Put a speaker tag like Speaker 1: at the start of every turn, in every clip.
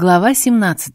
Speaker 1: Глава 17.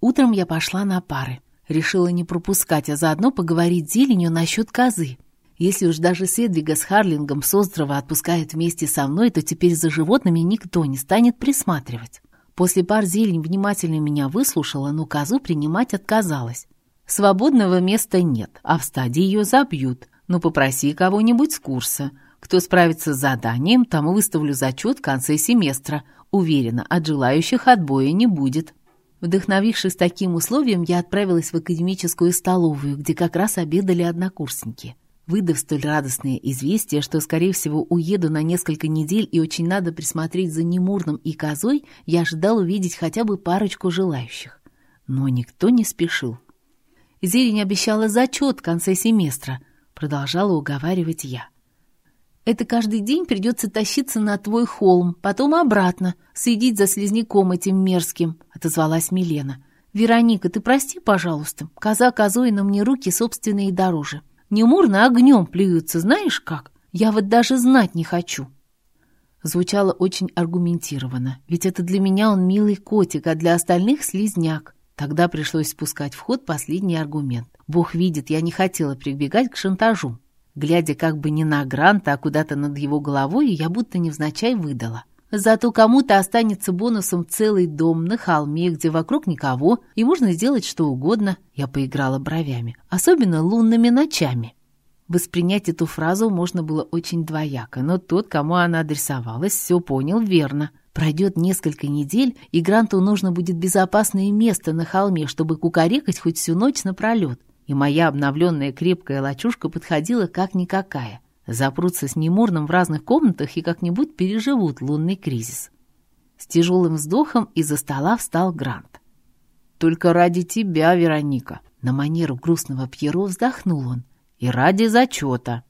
Speaker 1: Утром я пошла на пары. Решила не пропускать, а заодно поговорить с зеленью насчет козы. Если уж даже Седвига с Харлингом с острова отпускают вместе со мной, то теперь за животными никто не станет присматривать. После пар зелень внимательно меня выслушала, но козу принимать отказалась. Свободного места нет, а в стадии ее забьют. Ну, попроси кого-нибудь с курса. Кто справится с заданием, тому выставлю зачет в конце семестра – Уверена, от желающих отбоя не будет. Вдохновившись таким условием, я отправилась в академическую столовую, где как раз обедали однокурсники. Выдав столь радостное известие, что, скорее всего, уеду на несколько недель и очень надо присмотреть за Немурным и Козой, я ожидал увидеть хотя бы парочку желающих. Но никто не спешил. «Зелень обещала зачет в конце семестра», — продолжала уговаривать я. Это каждый день придется тащиться на твой холм, потом обратно, следить за слизняком этим мерзким», — отозвалась Милена. «Вероника, ты прости, пожалуйста, коза козой, но мне руки собственные дороже. Немурно огнем плюются, знаешь как? Я вот даже знать не хочу». Звучало очень аргументированно, ведь это для меня он милый котик, а для остальных — слизняк. Тогда пришлось спускать в ход последний аргумент. Бог видит, я не хотела прибегать к шантажу. Глядя как бы не на Гранта, а куда-то над его головой, я будто невзначай выдала. Зато кому-то останется бонусом целый дом на холме, где вокруг никого, и можно сделать что угодно. Я поиграла бровями, особенно лунными ночами. Воспринять эту фразу можно было очень двояко, но тот, кому она адресовалась, все понял верно. Пройдет несколько недель, и Гранту нужно будет безопасное место на холме, чтобы кукарекать хоть всю ночь напролет и моя обновленная крепкая лачушка подходила как никакая. Запрутся с Немурным в разных комнатах и как-нибудь переживут лунный кризис. С тяжелым вздохом из-за стола встал Грант. «Только ради тебя, Вероника!» На манеру грустного Пьеро вздохнул он. «И ради зачета!»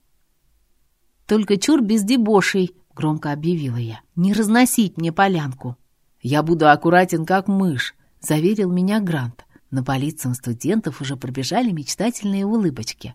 Speaker 1: «Только чур без дебошей!» — громко объявила я. «Не разносить мне полянку!» «Я буду аккуратен, как мышь!» — заверил меня Грант. На по лицам студентов уже пробежали мечтательные улыбочки.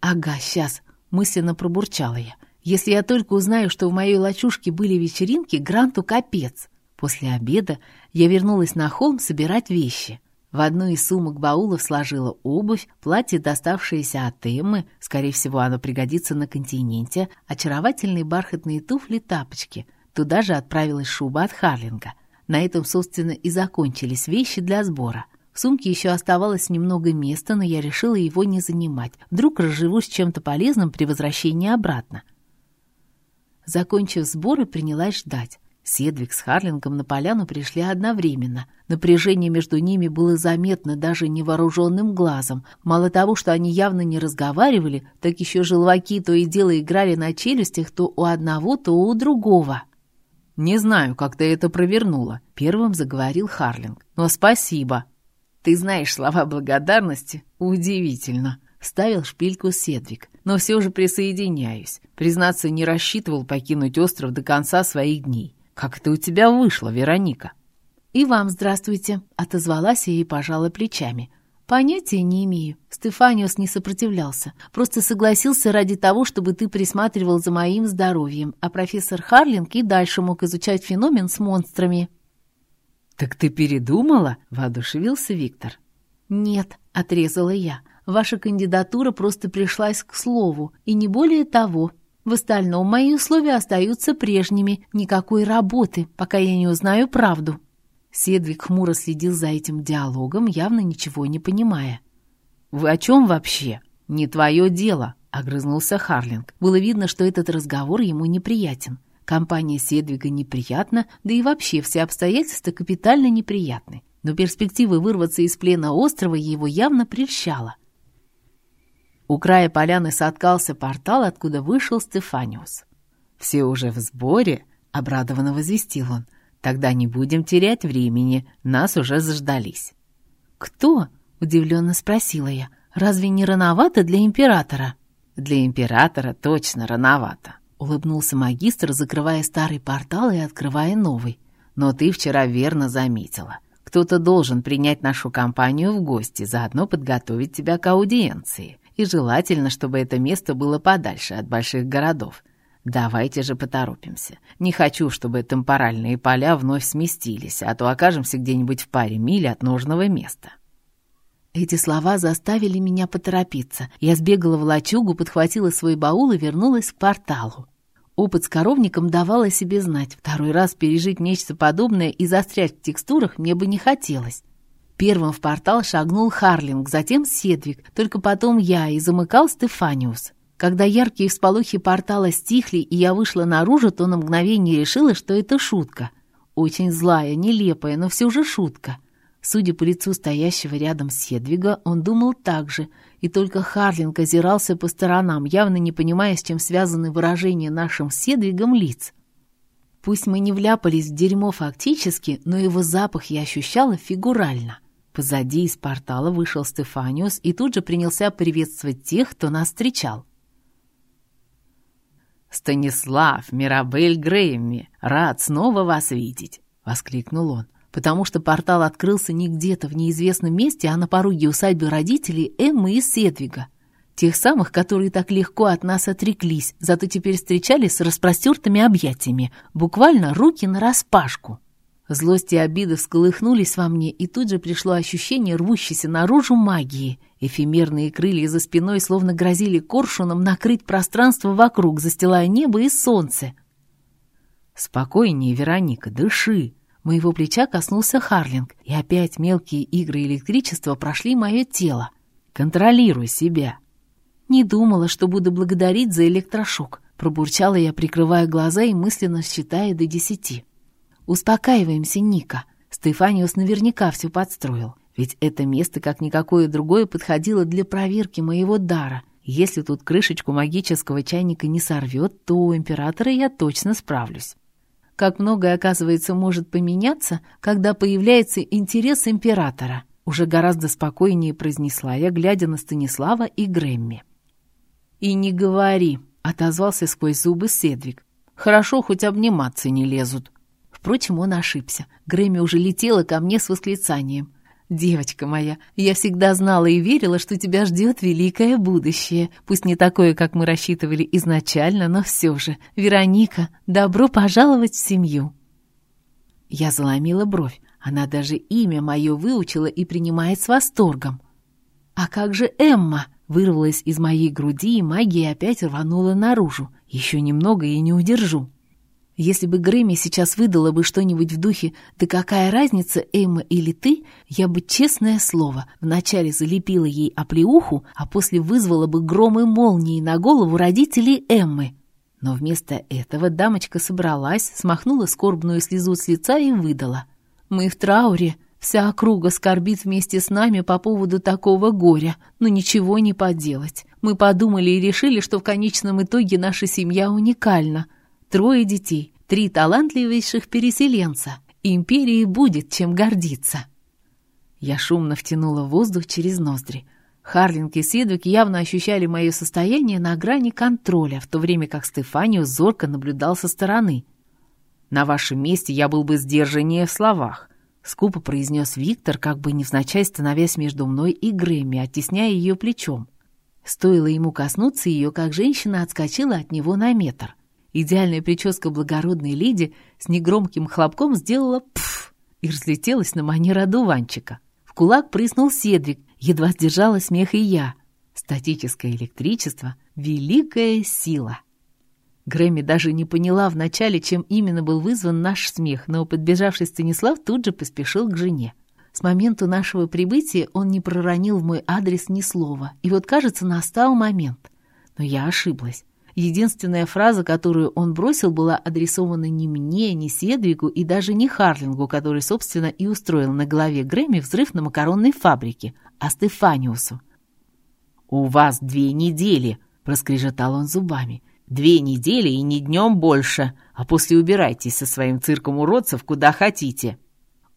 Speaker 1: «Ага, сейчас!» — мысленно пробурчала я. «Если я только узнаю, что в моей лачушке были вечеринки, Гранту капец!» После обеда я вернулась на холм собирать вещи. В одну из сумок баулов сложила обувь, платье, доставшееся от Эммы, скорее всего, оно пригодится на континенте, очаровательные бархатные туфли-тапочки. Туда же отправилась шуба от Харлинга. На этом, собственно, и закончились вещи для сбора — в сумке еще оставалось немного места, но я решила его не занимать. Вдруг разживусь чем-то полезным при возвращении обратно. Закончив сборы, принялась ждать. Седвик с Харлингом на поляну пришли одновременно. Напряжение между ними было заметно даже невооруженным глазом. Мало того, что они явно не разговаривали, так еще желваки то и дело играли на челюстях то у одного, то у другого. «Не знаю, как ты это провернула», — первым заговорил Харлинг. «Но спасибо». Ты знаешь слова благодарности? Удивительно. Ставил шпильку Седвик. Но все же присоединяюсь. Признаться, не рассчитывал покинуть остров до конца своих дней. Как это у тебя вышло, Вероника? И вам здравствуйте. Отозвалась я и пожала плечами. Понятия не имею. Стефаниус не сопротивлялся. Просто согласился ради того, чтобы ты присматривал за моим здоровьем, а профессор Харлинг и дальше мог изучать феномен с монстрами.
Speaker 2: «Так ты передумала?» — воодушевился Виктор.
Speaker 1: «Нет», — отрезала я. «Ваша кандидатура просто пришлась к слову, и не более того. В остальном мои условия остаются прежними. Никакой работы, пока я не узнаю правду». Седвик хмуро следил за этим диалогом, явно ничего не понимая.
Speaker 2: «Вы о чем вообще? Не твое дело», — огрызнулся Харлинг.
Speaker 1: Было видно, что этот разговор ему неприятен. Компания Седвига неприятна, да и вообще все обстоятельства капитально неприятны. Но перспектива вырваться из плена острова его явно прельщала. У края поляны соткался портал, откуда вышел Стефаниус.
Speaker 2: «Все уже в сборе», — обрадованно возвестил он. «Тогда не будем терять времени, нас уже заждались».
Speaker 1: «Кто?» — удивленно спросила я. «Разве не рановато для императора?»
Speaker 2: «Для императора точно рановато»,
Speaker 1: Улыбнулся магистр, закрывая старый портал и открывая новый.
Speaker 2: «Но ты вчера верно заметила. Кто-то должен принять нашу компанию в гости, заодно подготовить тебя к аудиенции. И желательно, чтобы это место было подальше от больших городов. Давайте же поторопимся. Не хочу, чтобы темпоральные поля вновь сместились, а то окажемся где-нибудь в паре миль от нужного места.
Speaker 1: Эти слова заставили меня поторопиться. Я сбегала в лачугу, подхватила свой баул и вернулась к порталу. Опыт с коровником давал о себе знать. Второй раз пережить нечто подобное и застрять в текстурах мне бы не хотелось. Первым в портал шагнул Харлинг, затем Седвик, только потом я и замыкал Стефаниус. Когда яркие всполохи портала стихли, и я вышла наружу, то на мгновение решила, что это шутка. Очень злая, нелепая, но все же шутка. Судя по лицу стоящего рядом Седвига, он думал так же, и только Харлинг озирался по сторонам, явно не понимая, с чем связаны выражения нашим Седвигом лиц. Пусть мы не вляпались в дерьмо фактически, но его запах я ощущала фигурально. Позади из портала вышел Стефаниус и тут же принялся приветствовать тех, кто нас встречал.
Speaker 2: «Станислав, Мирабель Грейми, рад снова вас видеть!» — воскликнул он, потому что портал открылся не где-то в неизвестном месте, а на пороге усадьбы родителей Эммы и Седвига, тех самых, которые так легко от нас отреклись, зато теперь встречались с распростертыми объятиями, буквально руки нараспашку. Злость и обида всколыхнулись во мне, и тут же пришло ощущение рвущейся наружу магии. Эфемерные крылья за спиной словно грозили коршуном накрыть пространство вокруг, застилая небо и солнце. «Спокойнее, Вероника, дыши!»
Speaker 1: Моего плеча коснулся Харлинг, и опять мелкие игры электричества прошли мое тело.
Speaker 2: «Контролируй себя!»
Speaker 1: «Не думала, что буду благодарить за электрошок», пробурчала я, прикрывая глаза и мысленно считая до десяти. «Успокаиваемся, Ника. Стефаниус наверняка все подстроил. Ведь это место, как никакое другое, подходило для проверки моего дара. Если тут крышечку магического чайника не сорвет, то у императора я точно справлюсь. Как многое, оказывается, может поменяться, когда появляется интерес императора. Уже гораздо спокойнее произнесла я, глядя на Станислава и Грэмми. «И не говори», — отозвался сквозь зубы Седвик. «Хорошо, хоть обниматься не лезут». Впрочем, он ошибся. Грэмми уже летела ко мне с восклицанием. «Девочка моя, я всегда знала и верила, что тебя ждет великое будущее. Пусть не такое, как мы рассчитывали изначально, но все же. Вероника, добро пожаловать в семью!» Я заломила бровь. Она даже имя мое выучила и принимает с восторгом. «А как же Эмма?» Вырвалась из моей груди, и магия опять рванула наружу. Еще немного и не удержу. Если бы Грэмми сейчас выдала бы что-нибудь в духе «Да какая разница, Эмма или ты?», я бы, честное слово, вначале залепила ей оплеуху, а после вызвала бы гром и молнии на голову родителей Эммы. Но вместо этого дамочка собралась, смахнула скорбную слезу с лица и выдала. «Мы в трауре. Вся округа скорбит вместе с нами по поводу такого горя, но ничего не поделать. Мы подумали и решили, что в конечном итоге наша семья уникальна». Трое детей, три талантливейших переселенца. Империи будет чем гордиться. Я шумно втянула воздух через ноздри. Харлинг и Седвик явно ощущали мое состояние на грани контроля, в то время как Стефанио зорко наблюдал со стороны. «На вашем месте я был бы сдержаннее в словах», — скупо произнес Виктор, как бы невзначай становясь между мной и Грэмми, оттесняя ее плечом. Стоило ему коснуться ее, как женщина отскочила от него на метр — Идеальная прическа благородной леди с негромким хлопком сделала пф и разлетелась на манер одуванчика. В кулак прыснул Седрик, едва сдержала смех и я. Статическое электричество — великая сила. Грэмми даже не поняла вначале, чем именно был вызван наш смех, но подбежавший Станислав тут же поспешил к жене. С момента нашего прибытия он не проронил в мой адрес ни слова, и вот, кажется, настал момент. Но я ошиблась. Единственная фраза, которую он бросил, была адресована не мне, не Седвику и даже не Харлингу, который, собственно, и устроил на голове Грэмми взрыв на макаронной фабрике, а Стефаниусу. «У вас две недели», — проскрежетал он зубами. «Две недели и ни днем больше, а после убирайтесь со своим цирком уродцев куда хотите».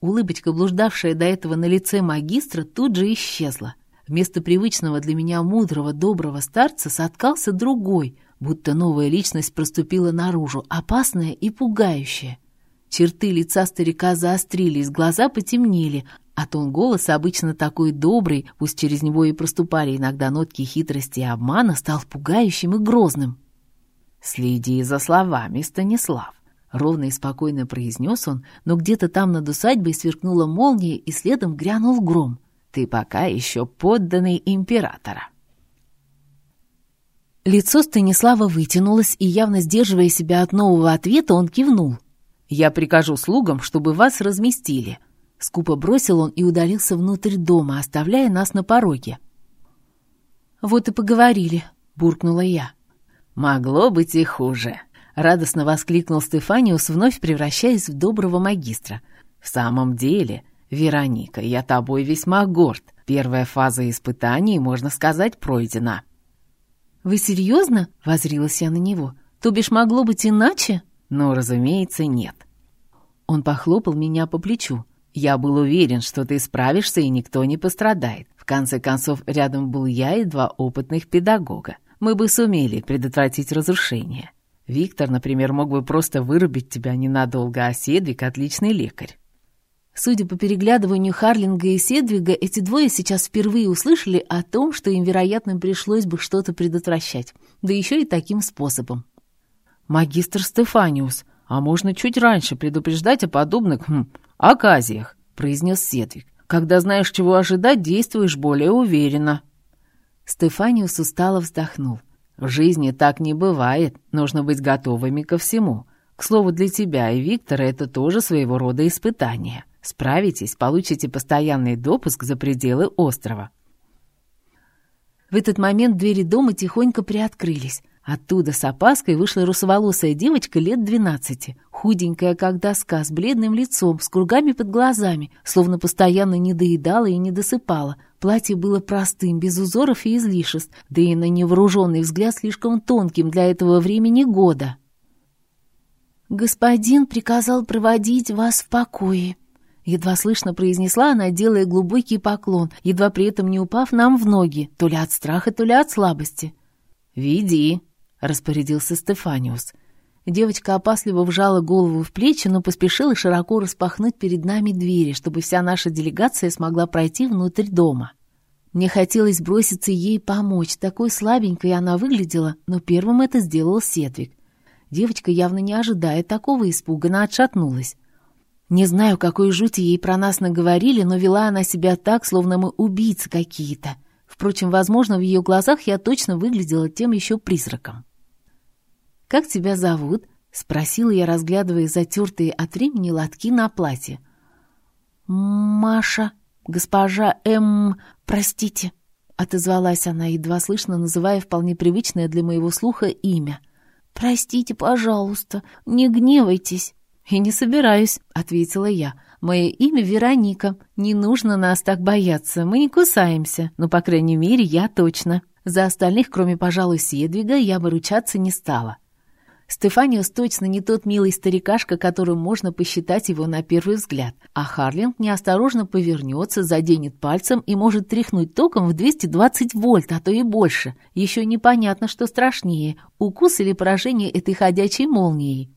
Speaker 1: Улыбочка, блуждавшая до этого на лице магистра, тут же исчезла. Вместо привычного для меня мудрого, доброго старца соткался другой — будто новая личность проступила наружу, опасная и пугающая. Черты лица старика заострились, глаза потемнели, а тон голоса, обычно такой добрый, пусть через него и проступали иногда нотки хитрости и обмана, стал пугающим и грозным.
Speaker 2: «Следи за словами, Станислав», — ровно и спокойно произнес он, но где-то там над усадьбой сверкнула молния и следом грянул гром. «Ты пока еще подданный императора».
Speaker 1: Лицо Станислава вытянулось, и, явно сдерживая себя от нового ответа, он кивнул.
Speaker 2: «Я прикажу слугам, чтобы вас разместили».
Speaker 1: Скупо бросил он и удалился внутрь дома, оставляя нас на пороге. «Вот и поговорили», — буркнула я.
Speaker 2: «Могло быть и хуже», — радостно воскликнул Стефаниус, вновь превращаясь в доброго магистра. «В самом деле, Вероника, я тобой весьма горд. Первая фаза испытаний, можно сказать, пройдена».
Speaker 1: «Вы серьезно?» — возрилась я на него. «То бишь могло быть иначе?»
Speaker 2: «Ну, разумеется, нет». Он похлопал меня по плечу. «Я был уверен, что ты справишься, и никто не пострадает. В конце концов, рядом был я и два опытных педагога. Мы бы сумели предотвратить разрушение. Виктор, например, мог бы просто вырубить тебя ненадолго, а Седвик — отличный лекарь.
Speaker 1: Судя по переглядыванию Харлинга и Седвига, эти двое сейчас впервые услышали о том, что им, вероятно, пришлось бы что-то предотвращать, да еще и таким способом.
Speaker 2: «Магистр Стефаниус, а можно чуть раньше предупреждать о подобных хм, оказиях», — произнес Седвиг. «Когда знаешь, чего ожидать, действуешь более уверенно».
Speaker 1: Стефаниус устало вздохнул.
Speaker 2: «В жизни так не бывает, нужно быть готовыми ко всему. К слову, для тебя и Виктора это тоже своего рода испытание». Справитесь, получите постоянный допуск за пределы острова.
Speaker 1: В этот момент двери дома тихонько приоткрылись. Оттуда с опаской вышла русоволосая девочка лет двенадцати, худенькая, как доска, с бледным лицом, с кругами под глазами, словно постоянно не доедала и не досыпала. Платье было простым, без узоров и излишеств, да и на невооруженный взгляд слишком тонким для этого времени года. «Господин приказал проводить вас в покое», Едва слышно произнесла она, делая глубокий поклон, едва при этом не упав нам в ноги, то ли от страха, то ли от слабости.
Speaker 2: «Веди», — распорядился Стефаниус.
Speaker 1: Девочка опасливо вжала голову в плечи, но поспешила широко распахнуть перед нами двери, чтобы вся наша делегация смогла пройти внутрь дома. Мне хотелось броситься ей помочь, такой слабенькой она выглядела, но первым это сделал Седвик. Девочка, явно не ожидая такого, испуганно отшатнулась. Не знаю, какой жути ей про нас наговорили, но вела она себя так, словно мы убийцы какие-то. Впрочем, возможно, в ее глазах я точно выглядела тем еще призраком. «Как тебя зовут?» — спросила я, разглядывая затертые от времени лотки на платье. «Маша, госпожа М... простите», — отозвалась она, едва слышно называя вполне привычное для моего слуха имя. «Простите, пожалуйста, не гневайтесь». «И не собираюсь», — ответила я. «Мое имя Вероника. Не нужно нас так бояться. Мы не кусаемся. Ну, по крайней мере, я точно. За остальных, кроме, пожалуй, Седвига, я бы ручаться не стала». Стефаниус точно не тот милый старикашка, которым можно посчитать его на первый взгляд, а Харлинг неосторожно повернется, заденет пальцем и может тряхнуть током в 220 вольт, а то и больше. Еще непонятно, что страшнее – укус или поражение этой ходячей молнией.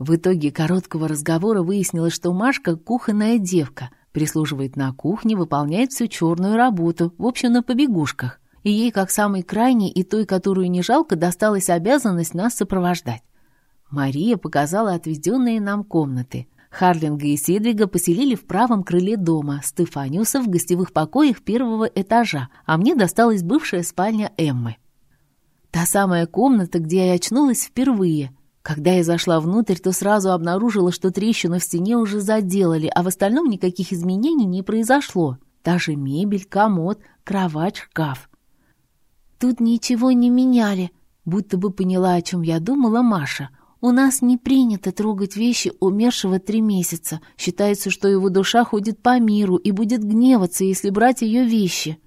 Speaker 1: В итоге короткого разговора выяснилось, что Машка — кухонная девка, прислуживает на кухне, выполняет всю черную работу, в общем, на побегушках. И ей, как самой крайней и той, которую не жалко, досталась обязанность нас сопровождать. Мария показала отведенные нам комнаты. Харлинга и Седвига поселили в правом крыле дома, Стефаниуса в гостевых покоях первого этажа, а мне досталась бывшая спальня Эммы. Та самая комната, где я очнулась впервые — когда я зашла внутрь, то сразу обнаружила, что трещину в стене уже заделали, а в остальном никаких изменений не произошло. Та же мебель, комод, кровать, шкаф. «Тут ничего не меняли», будто бы поняла, о чем я думала Маша. «У нас не принято трогать вещи умершего три месяца. Считается, что его душа ходит по миру и будет гневаться, если брать ее вещи».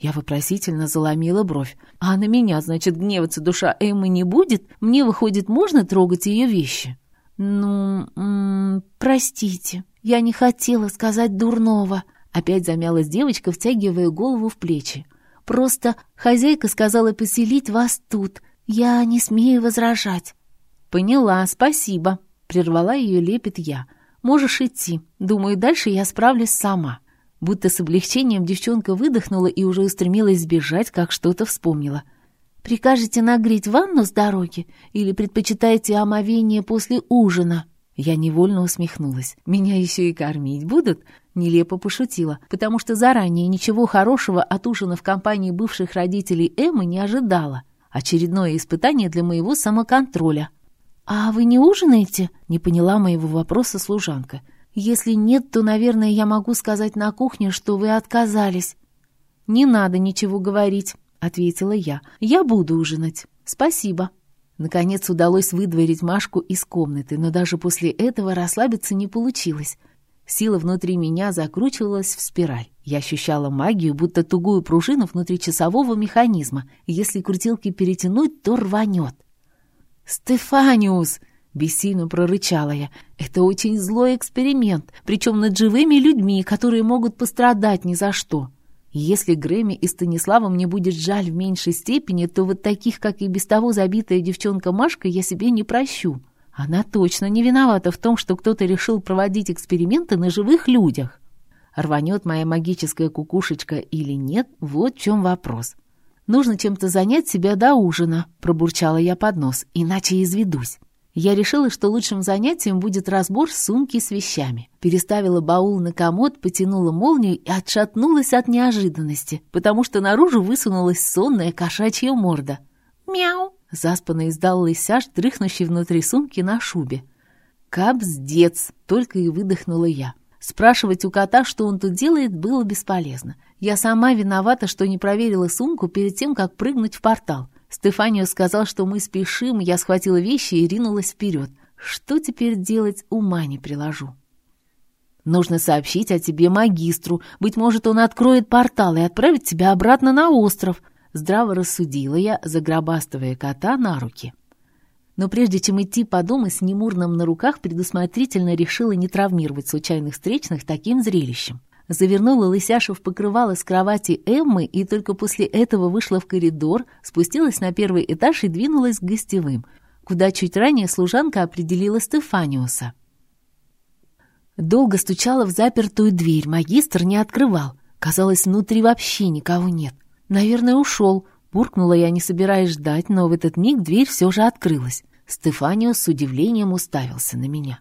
Speaker 1: Я вопросительно заломила бровь. «А на меня, значит, гневаться душа Эммы не будет? Мне, выходит, можно трогать ее вещи?» «Ну, простите, я не хотела сказать дурного», — опять замялась девочка, втягивая голову в плечи. «Просто хозяйка сказала поселить вас тут. Я не смею возражать». «Поняла, спасибо», — прервала ее лепет я. «Можешь идти. Думаю, дальше я справлюсь сама». Будто с облегчением девчонка выдохнула и уже устремилась сбежать, как что-то вспомнила. Прикажете нагреть ванну с дороги или предпочитаете омовение после ужина?»
Speaker 2: Я невольно усмехнулась. «Меня еще и кормить будут?» Нелепо пошутила, потому что заранее ничего хорошего от ужина в компании бывших родителей Эммы не ожидала. Очередное испытание для моего самоконтроля.
Speaker 1: «А вы не ужинаете?» — не поняла моего вопроса служанка. «Если нет, то, наверное, я могу сказать на кухне, что вы отказались».
Speaker 2: «Не надо ничего говорить», — ответила я. «Я буду ужинать. Спасибо». Наконец удалось выдворить Машку из комнаты, но даже после этого расслабиться не получилось. Сила внутри меня закручивалась в спираль. Я ощущала магию, будто тугую пружину внутри часового механизма. Если крутилки перетянуть, то рванет. «Стефаниус!» — бессильно прорычала я. «Это очень злой эксперимент, причем над живыми людьми, которые могут пострадать ни за что». Если Грэмми и Станислава мне будет жаль в меньшей степени, то вот таких, как и без того забитая девчонка Машка, я себе не прощу. Она точно не виновата в том, что кто-то решил проводить эксперименты на живых людях. Рванет моя магическая кукушечка или нет, вот в чем вопрос. «Нужно чем-то занять себя до ужина», — пробурчала я под нос, «иначе изведусь». Я решила, что лучшим занятием будет разбор сумки с вещами. Переставила баул на комод, потянула молнию и отшатнулась от неожиданности, потому что наружу высунулась сонная кошачья морда. «Мяу!» — заспанно издал лысяж, дрыхнущий внутри сумки на шубе. «Капздец!» — только и выдохнула я. Спрашивать у кота, что он тут делает, было бесполезно. Я сама виновата, что не проверила сумку перед тем, как прыгнуть в портал. Стефанио сказал, что мы спешим, я схватила вещи и ринулась вперед. Что теперь делать, ума не приложу. Нужно сообщить о тебе магистру. Быть может, он откроет портал и отправит тебя обратно на остров. Здраво рассудила я, загробастывая кота на руки. Но прежде чем идти по дому с Немурным на руках, предусмотрительно решила не травмировать случайных встречных таким зрелищем завернула лысяшу в покрывало с кровати Эммы и только после этого вышла в коридор, спустилась на первый этаж и двинулась к гостевым, куда чуть ранее служанка определила Стефаниуса. Долго стучала в запертую дверь, магистр не открывал. Казалось, внутри вообще никого нет. Наверное, ушел. Буркнула я, не собираясь ждать, но в этот миг дверь все же открылась. Стефаниус с удивлением уставился на меня.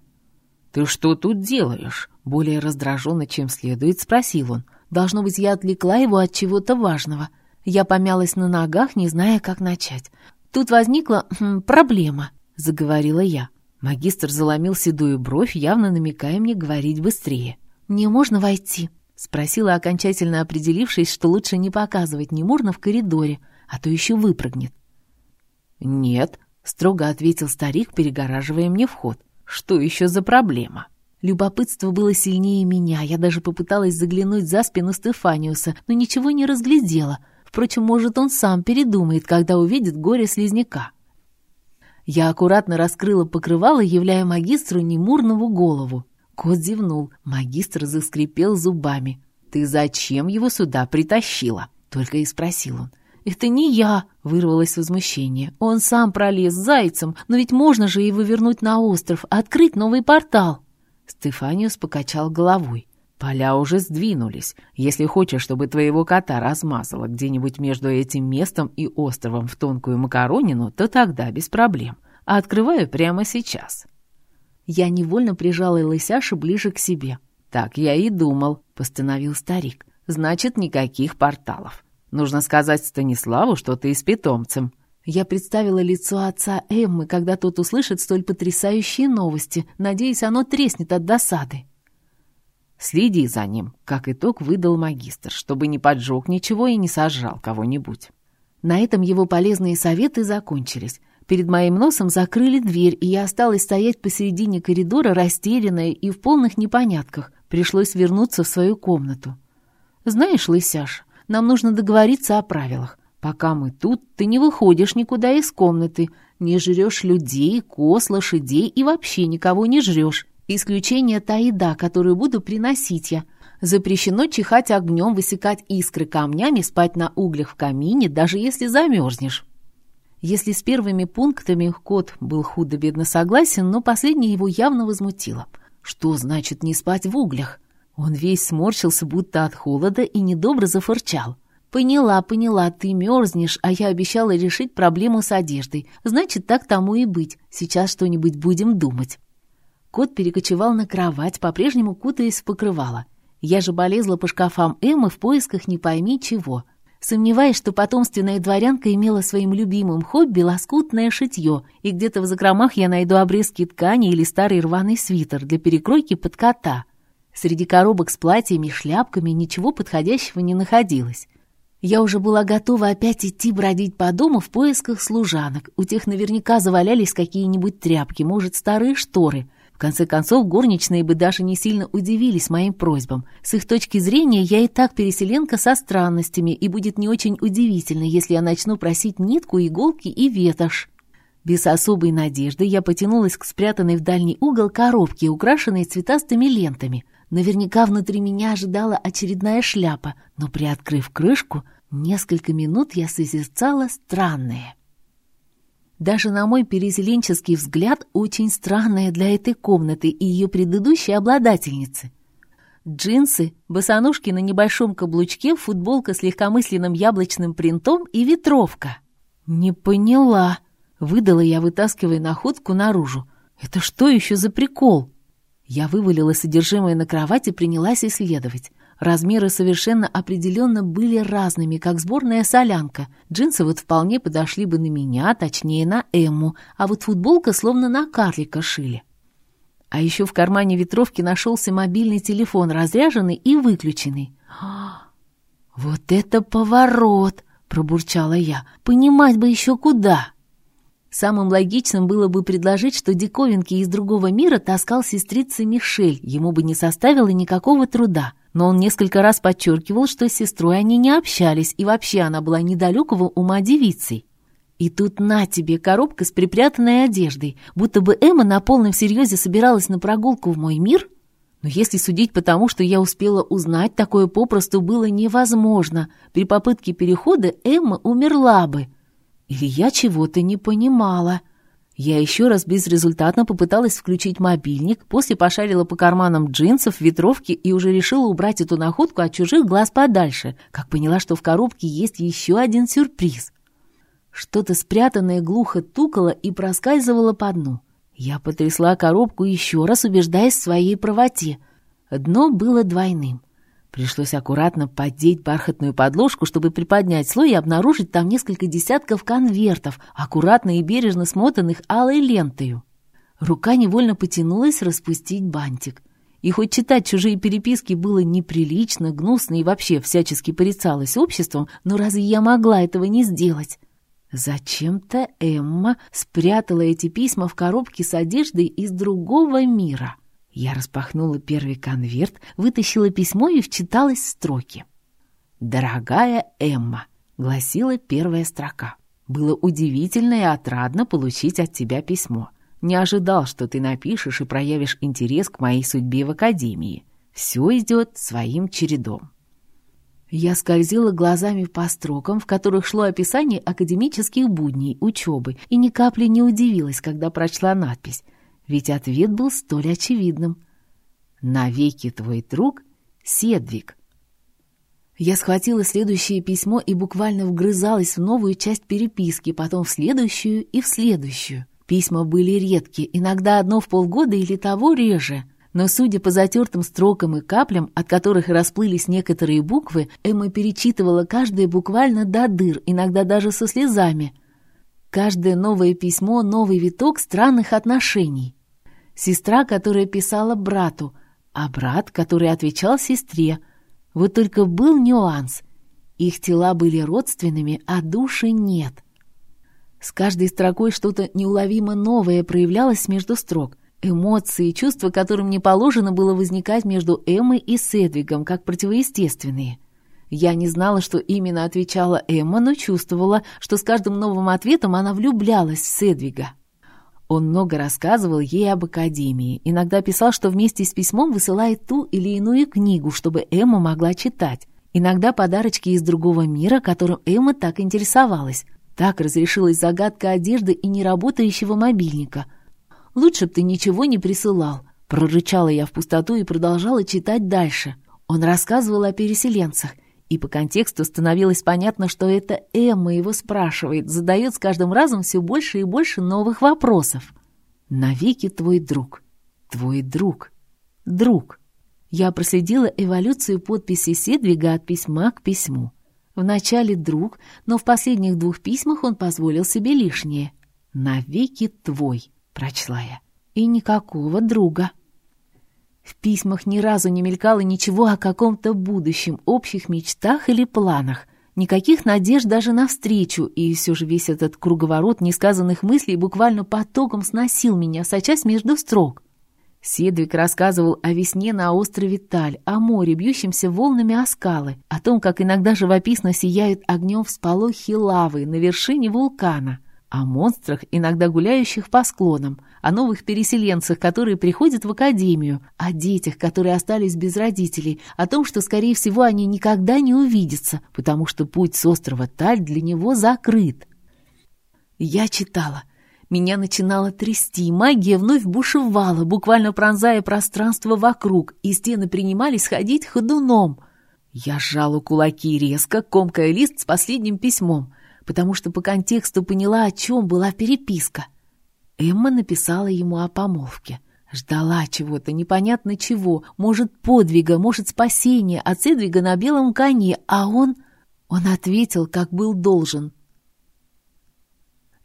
Speaker 2: «Ты что тут делаешь?» Более раздраженно, чем следует, спросил он. Должно быть, я отвлекла его от чего-то важного. Я помялась на ногах, не зная, как начать. Тут возникла хм, проблема, заговорила я. Магистр заломил седую бровь, явно намекая мне говорить быстрее. «Мне можно войти?» — спросила, окончательно определившись, что лучше не показывать Немурна в коридоре, а то еще выпрыгнет. «Нет», — строго ответил старик, перегораживая мне вход. «Что еще за проблема?» Любопытство было сильнее меня. Я даже попыталась заглянуть за спину Стефаниуса, но ничего не разглядела. Впрочем, может, он сам передумает, когда увидит горе-слизняка. Я аккуратно раскрыла покрывало, являя магистру Немурнову голову. Кот зевнул. Магистр заскрипел зубами. «Ты зачем его сюда притащила?» Только и спросил он. «Это не я!» — вырвалось возмущение. «Он сам пролез зайцем, но ведь можно же его вернуть на остров, открыть новый портал!» Стефаниус покачал головой. «Поля уже сдвинулись. Если хочешь, чтобы твоего кота размазало где-нибудь между этим местом и островом в тонкую макаронину, то тогда без проблем. А открываю прямо сейчас». Я невольно прижала Лысяша ближе к себе. «Так я и думал», — постановил старик. «Значит, никаких порталов. Нужно сказать Станиславу, что ты с питомцем. Я представила лицо отца Эммы, когда тот услышит столь потрясающие новости. Надеюсь, оно треснет от досады. «Следи за ним», — как итог выдал магистр, чтобы не поджег ничего и не сожрал кого-нибудь. На этом его полезные советы закончились. Перед моим носом закрыли дверь, и я осталась стоять посередине коридора, растерянная и в полных непонятках. Пришлось вернуться в свою комнату. «Знаешь, Лысяш, нам нужно договориться о правилах. Пока мы тут, ты не выходишь никуда из комнаты, не жрешь людей, коз, лошадей и вообще никого не жрешь. Исключение та еда, которую буду приносить я. Запрещено чихать огнем, высекать искры камнями, спать на углях в камине, даже если замерзнешь. Если с первыми пунктами кот был худо-бедно согласен, но последнее его явно возмутило. Что значит не спать в углях? Он весь сморщился, будто от холода, и недобро зафырчал.
Speaker 1: «Поняла, поняла, ты мерзнешь, а я обещала решить проблему с одеждой. Значит, так тому и быть. Сейчас что-нибудь будем думать». Кот перекочевал на кровать, по-прежнему кутаясь в покрывало. Я же полезла по шкафам Эммы в поисках не пойми чего. Сомневаясь, что потомственная дворянка имела своим любимым хобби лоскутное шитье, и где-то в закромах я найду обрезки ткани или старый рваный свитер для перекройки под кота. Среди коробок с платьями и шляпками ничего подходящего не находилось. Я уже была готова опять идти бродить по дому в поисках служанок. У тех наверняка завалялись какие-нибудь тряпки, может, старые шторы. В конце концов, горничные бы даже не сильно удивились моим просьбам. С их точки зрения, я и так переселенка со странностями, и будет не очень удивительно, если я начну просить нитку, иголки и ветошь. Без особой надежды я потянулась к спрятанной в дальний угол коробке, украшенной цветастыми лентами. Наверняка внутри меня ожидала очередная шляпа, но, приоткрыв крышку, несколько минут я созерцала странное. Даже на мой переселенческий взгляд, очень странное для этой комнаты и ее предыдущей обладательницы. Джинсы, босоножки на небольшом каблучке, футболка с легкомысленным яблочным принтом и ветровка. «Не поняла», — выдала я, вытаскивая находку наружу. «Это что еще за прикол?» Я вывалила содержимое на кровать и принялась исследовать. Размеры совершенно определенно были разными, как сборная солянка. Джинсы вот вполне подошли бы на меня, точнее на Эмму, а вот футболка словно на карлика шили. А еще в кармане ветровки нашелся мобильный телефон, разряженный и выключенный. «Вот это поворот!» — пробурчала я. «Понимать бы еще куда!» Самым логичным было бы предложить, что диковинки из другого мира таскал сестрица Мишель, ему бы не составило никакого труда. Но он несколько раз подчеркивал, что с сестрой они не общались, и вообще она была недалекого ума девицей. И тут на тебе коробка с припрятанной одеждой, будто бы Эмма на полном серьезе собиралась на прогулку в мой мир. Но если судить по тому, что я успела узнать, такое попросту было невозможно. При попытке перехода Эмма умерла бы — или я чего-то не понимала. Я еще раз безрезультатно попыталась включить мобильник, после пошарила по карманам джинсов, ветровки и уже решила убрать эту находку от чужих глаз подальше, как поняла, что в коробке есть еще один сюрприз. Что-то спрятанное глухо тукало и проскальзывало по дну. Я потрясла коробку еще раз, убеждаясь в своей правоте. Дно было двойным. Пришлось аккуратно поддеть бархатную подложку, чтобы приподнять слой и обнаружить там несколько десятков конвертов, аккуратно и бережно смотанных алой лентою. Рука невольно потянулась распустить бантик. И хоть читать чужие переписки было неприлично, гнусно и вообще всячески порицалось обществом, но разве я могла этого не сделать? Зачем-то Эмма спрятала эти письма в коробке с одеждой из другого мира. Я распахнула первый конверт, вытащила письмо и вчиталась в строки. «Дорогая Эмма», — гласила первая строка. «Было удивительно и отрадно получить от тебя письмо. Не ожидал, что ты напишешь и проявишь интерес к моей судьбе в академии. Все идет своим чередом». Я скользила глазами по строкам, в которых шло описание академических будней, учебы, и ни капли не удивилась, когда прочла надпись — ведь ответ был столь очевидным. «Навеки твой друг Седвик». Я схватила следующее письмо и буквально вгрызалась в новую часть переписки, потом в следующую и в следующую. Письма были редкие, иногда одно в полгода или того реже. Но, судя по затертым строкам и каплям, от которых расплылись некоторые буквы, Эмма перечитывала каждое буквально до дыр, иногда даже со слезами. Каждое новое письмо — новый виток странных отношений сестра, которая писала брату, а брат, который отвечал сестре. Вот только был нюанс. Их тела были родственными, а души нет. С каждой строкой что-то неуловимо новое проявлялось между строк. Эмоции, чувства, которым не положено было возникать между Эммой и Седвигом, как противоестественные. Я не знала, что именно отвечала Эмма, но чувствовала, что с каждым новым ответом она влюблялась в Седвига. Он много рассказывал ей об Академии, иногда писал, что вместе с письмом высылает ту или иную книгу, чтобы Эмма могла читать. Иногда подарочки из другого мира, которым Эмма так интересовалась. Так разрешилась загадка одежды и неработающего мобильника. «Лучше б ты ничего не присылал», — прорычала я в пустоту и продолжала читать дальше. Он рассказывал о переселенцах. И по контексту становилось понятно, что это Эмма его спрашивает, задает с каждым разом все больше и больше новых вопросов. «Навеки твой друг. Твой друг. Друг». Я проследила эволюцию подписи Седвига от письма к письму. Вначале друг, но в последних двух письмах он позволил себе лишнее. «Навеки твой», — прочла я. И никакого друга. В письмах ни разу не мелькало ничего о каком-то будущем, общих мечтах или планах. Никаких надежд даже навстречу, и все же весь этот круговорот несказанных мыслей буквально потоком сносил меня, сочась между строк. Седвик рассказывал о весне на острове Таль, о море, бьющемся волнами о скалы, о том, как иногда живописно сияют огнем всполохи лавы на вершине вулкана — о монстрах, иногда гуляющих по склонам, о новых переселенцах, которые приходят в академию, о детях, которые остались без родителей, о том, что, скорее всего, они никогда не увидятся, потому что путь с острова Таль для него закрыт. Я читала. Меня начинало трясти, магия вновь бушевала, буквально пронзая пространство вокруг, и стены принимались ходить ходуном. Я сжала кулаки резко, комкая лист с последним письмом — потому что по контексту поняла, о чем была переписка. Эмма написала ему о помолвке. Ждала чего-то, непонятно чего, может, подвига, может, спасения от Седвига на белом коне, а он... Он ответил, как был должен.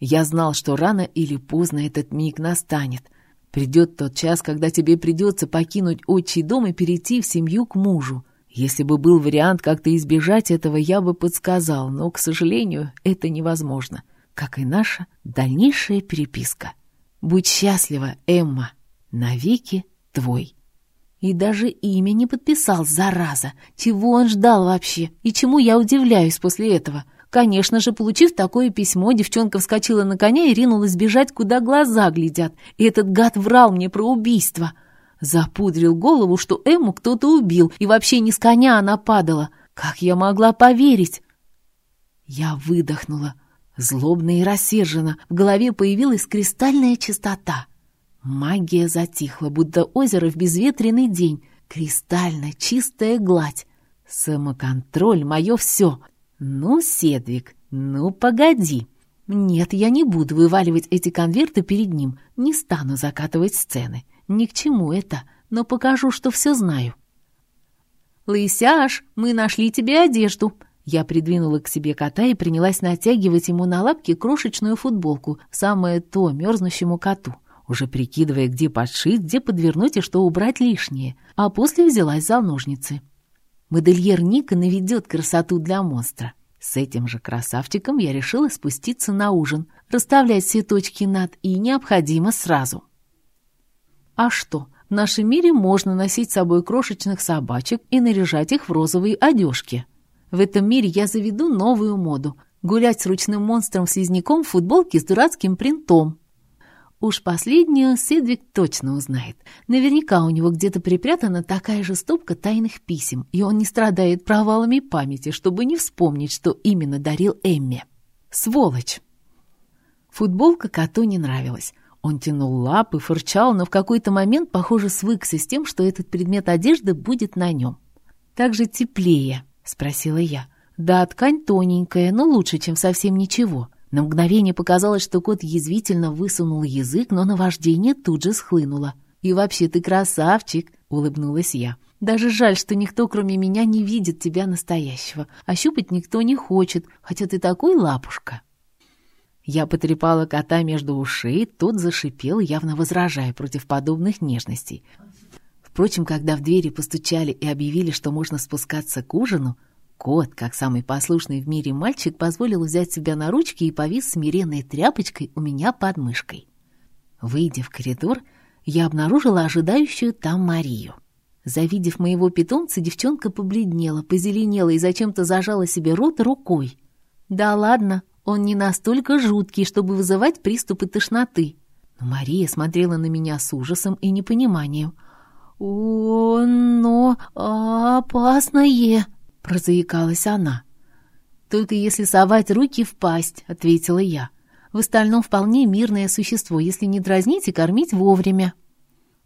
Speaker 1: «Я знал, что рано или поздно этот миг настанет. Придет тот час, когда тебе придется покинуть отчий дом и перейти в семью к мужу. Если бы был вариант как-то избежать этого, я бы подсказал, но, к сожалению, это невозможно, как и наша дальнейшая переписка. Будь счастлива, Эмма, навеки твой. И даже имя не подписал, зараза. Чего он ждал вообще? И чему я удивляюсь после этого? Конечно же, получив такое письмо, девчонка вскочила на коня и ринулась бежать, куда глаза глядят. И этот гад врал мне про убийство. Запудрил голову, что Эмму кто-то убил, и вообще не с коня она падала. Как я могла поверить? Я выдохнула, злобно и рассерженно. В голове появилась кристальная чистота. Магия затихла, будто озеро в безветренный день. Кристально чистая гладь. Самоконтроль — мое все. Ну, Седвик, ну, погоди. Нет, я не буду вываливать эти конверты перед ним. Не стану закатывать сцены. Ни к чему это, но покажу, что все знаю. «Лысяш, мы нашли тебе одежду!» Я придвинула к себе кота и принялась натягивать ему на лапки крошечную футболку, самое то мерзнущему коту, уже прикидывая, где подшить, где подвернуть и что убрать лишнее, а после взялась за ножницы. Модельер Ника наведет красоту для монстра. С этим же красавчиком я решила спуститься на ужин, расставлять все точки над «и» необходимо сразу. А что, в нашем мире можно носить с собой крошечных собачек и наряжать их в розовые одежки. В этом мире я заведу новую моду – гулять с ручным монстром-слизняком в футболке с дурацким принтом. Уж последнюю Седвик точно узнает. Наверняка у него где-то припрятана такая же стопка тайных писем, и он не страдает провалами памяти, чтобы не вспомнить, что именно дарил Эмме. Сволочь! Футболка коту не нравилась. Он тянул лапы, фырчал, но в какой-то момент, похоже, свыкся с тем, что этот предмет одежды будет на нем. «Так же теплее?» — спросила я. «Да, ткань тоненькая, но лучше, чем совсем ничего». На мгновение показалось, что кот язвительно высунул язык, но наваждение тут же схлынуло. «И вообще ты красавчик!» — улыбнулась я. «Даже жаль, что никто, кроме меня, не видит тебя настоящего. А щупать никто не хочет, хотя ты такой лапушка». Я потрепала кота между ушей, тот зашипел, явно возражая против подобных нежностей. Впрочем, когда в двери постучали и объявили, что можно спускаться к ужину, кот, как самый послушный в мире мальчик, позволил взять себя на ручки и повис смиренной тряпочкой у меня под мышкой. Выйдя в коридор, я обнаружила ожидающую там Марию. Завидев моего питомца, девчонка побледнела, позеленела и зачем-то зажала себе рот рукой. «Да ладно», он не настолько жуткий, чтобы вызывать приступы тошноты. Но Мария смотрела на меня с ужасом и непониманием. «Оно опасное!» — прозаикалась она. «Только если совать руки в пасть», — ответила я. «В остальном вполне мирное существо, если не дразнить и кормить вовремя».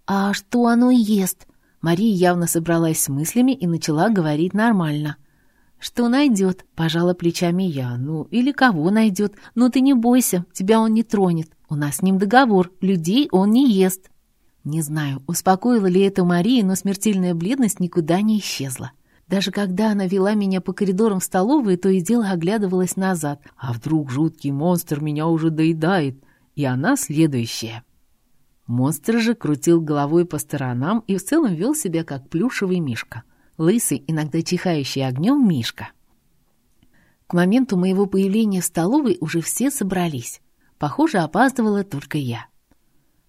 Speaker 1: «А что оно ест?» Мария явно собралась с мыслями и начала говорить нормально. «Что найдет?» — пожала плечами я. «Ну, или кого найдет. Но ты не бойся, тебя он не тронет. У нас с ним договор, людей он не ест». Не знаю, успокоила ли это Мария, но смертельная бледность никуда не исчезла. Даже когда она вела меня по коридорам в столовую, то и дело оглядывалась назад. А вдруг жуткий монстр меня уже доедает? И она следующая. Монстр же крутил головой по сторонам и в целом вел себя как плюшевый мишка. Лысый, иногда чихающий огнем мишка. К моменту моего появления в столовой уже все собрались. Похоже, опаздывала только я.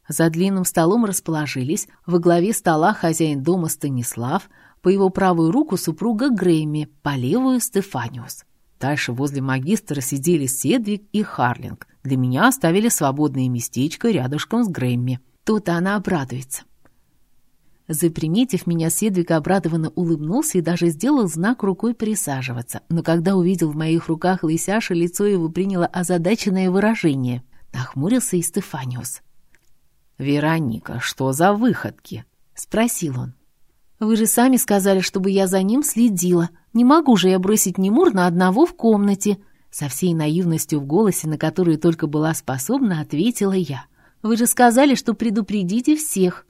Speaker 1: За длинным столом расположились во главе стола хозяин дома Станислав, по его правую руку супруга Грейми, по левую Стефаниус. Дальше возле магистра сидели Седвик и Харлинг. Для меня оставили свободное местечко рядышком с Грейми. То-то она обрадуется. Заприметив меня, Седвик обрадованно улыбнулся и даже сделал знак рукой присаживаться. Но когда увидел в моих руках лысяша, лицо его приняло озадаченное выражение. Нахмурился и Стефаниус.
Speaker 2: «Вероника, что за выходки?»
Speaker 1: — спросил он. Вы же сами сказали, чтобы я за ним следила. Не могу же я бросить Немур на одного в комнате. Со всей наивностью в голосе, на которую только была способна, ответила я. Вы же сказали, что предупредите всех.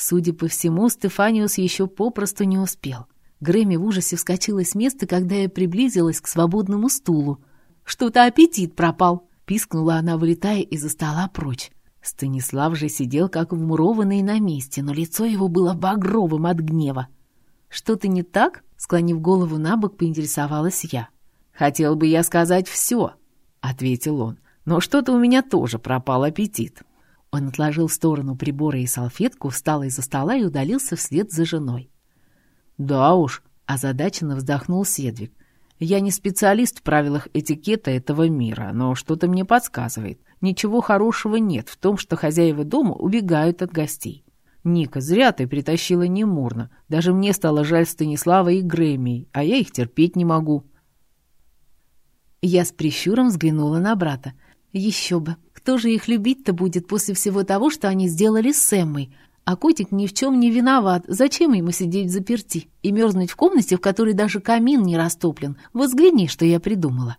Speaker 1: Судя по всему, Стефаниус еще попросту не успел. Грэмми в ужасе вскочила с места, когда я приблизилась к свободному стулу. «Что-то аппетит пропал!» — пискнула она, вылетая из-за стола прочь. Станислав же сидел как вмурованный на месте, но лицо его было багровым от гнева. «Что-то не так?» — склонив голову на бок, поинтересовалась я.
Speaker 2: «Хотел бы я сказать все», — ответил он, «но что-то у меня тоже пропал аппетит».
Speaker 1: Он отложил в сторону приборы и салфетку, встал из-за стола и удалился вслед за женой.
Speaker 2: «Да уж», — озадаченно вздохнул Седвик. «Я не специалист в правилах этикета этого мира, но что-то мне подсказывает. Ничего хорошего нет в том, что хозяева дома убегают от гостей. Ника, зря ты притащила Немурна. Даже мне стало жаль Станислава и Грэмми, а я их терпеть не могу.
Speaker 1: Я с прищуром взглянула на брата. Еще бы, кто же их любить-то будет после всего того, что они сделали с Эммой? А котик ни в чем не виноват. Зачем ему сидеть заперти и мерзнуть в комнате, в которой даже камин не растоплен? Взгляни, что я придумала.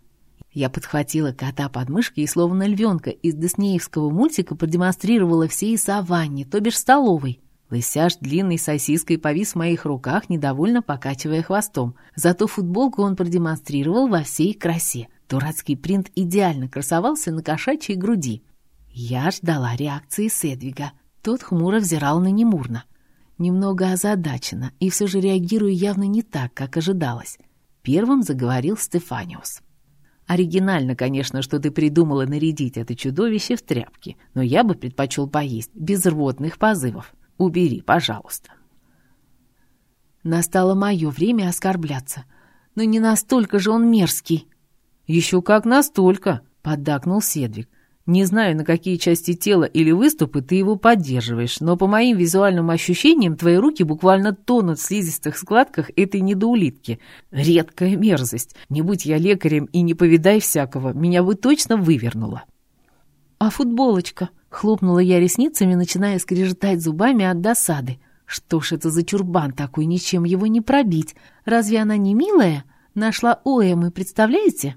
Speaker 1: Я подхватила кота под мышки и словно львенка из диснеевского мультика продемонстрировала всей саванне, то бишь столовой. Лысяж длинной сосиской повис в моих руках, недовольно покачивая хвостом. Зато футболку он продемонстрировал во всей красе. Дурацкий принт идеально красовался на кошачьей груди. Я ждала реакции Седвига. Тот хмуро взирал на Немурна. Немного озадаченно, и все же реагирую явно не так, как ожидалось. Первым заговорил Стефаниус. Оригинально, конечно, что ты придумала нарядить это чудовище в тряпки, но я бы предпочел поесть без рвотных позывов. Убери, пожалуйста. Настало мое время оскорбляться. Но не настолько же он мерзкий.
Speaker 2: Еще как настолько, поддакнул Седвик. Не знаю, на какие части тела или выступы ты его поддерживаешь, но по моим визуальным ощущениям твои руки буквально тонут в слизистых складках этой недоулитки. Редкая мерзость. Не будь я лекарем и не повидай всякого, меня бы точно вывернуло.
Speaker 1: А футболочка? Хлопнула я ресницами, начиная скрежетать зубами от досады. Что ж это за чурбан такой, ничем его не пробить? Разве она не милая? Нашла Оэмы, представляете?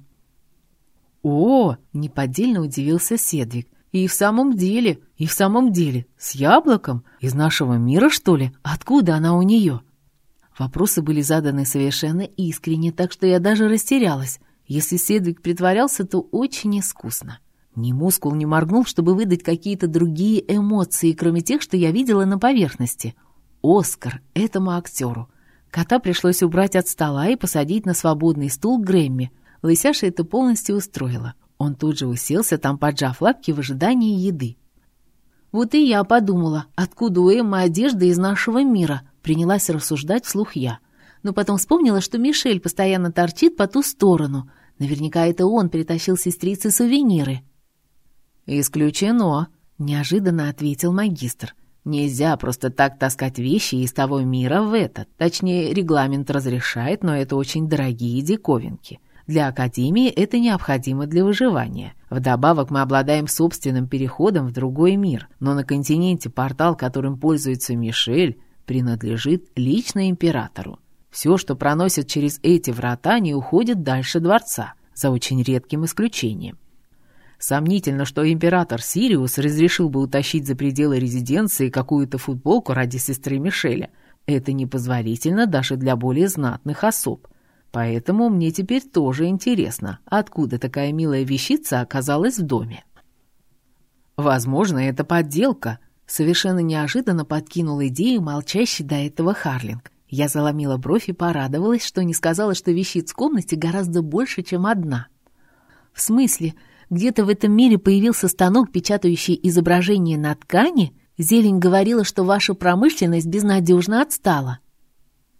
Speaker 2: «О!» — неподдельно удивился Седвик. «И в самом деле, и в самом деле, с яблоком? Из нашего мира, что ли? Откуда она у нее?»
Speaker 1: Вопросы были заданы совершенно искренне, так что я даже растерялась. Если Седвик притворялся, то очень искусно. Ни мускул не моргнул, чтобы выдать какие-то другие эмоции, кроме тех, что я видела на поверхности. Оскар этому актеру. Кота пришлось убрать от стола и посадить на свободный стул Грэмми — Лысяша это полностью устроило. Он тут же уселся, там поджав лапки в ожидании еды. «Вот и я подумала, откуда у Эммы одежда из нашего мира?» Принялась рассуждать вслух я. Но потом вспомнила, что Мишель постоянно торчит по ту сторону. Наверняка это он притащил сестрице сувениры.
Speaker 2: «Исключено», —
Speaker 1: неожиданно ответил магистр.
Speaker 2: «Нельзя просто так таскать вещи из того мира в этот. Точнее, регламент разрешает, но это очень дорогие диковинки. Для Академии это необходимо для выживания. Вдобавок мы обладаем собственным переходом в другой мир, но на континенте портал, которым пользуется Мишель, принадлежит лично императору. Все, что проносят через эти врата, не уходит дальше дворца, за очень редким исключением. Сомнительно, что император Сириус разрешил бы утащить за пределы резиденции какую-то футболку ради сестры Мишеля. Это непозволительно даже для более знатных особ. Поэтому мне теперь тоже интересно, откуда такая милая вещица оказалась в доме. Возможно, это подделка. Совершенно неожиданно подкинул идею молчащий до этого Харлинг. Я заломила бровь и порадовалась, что не сказала, что вещиц в комнате гораздо больше, чем одна. В смысле, где-то в этом мире появился станок, печатающий изображение на ткани? Зелень говорила, что ваша промышленность безнадежно отстала.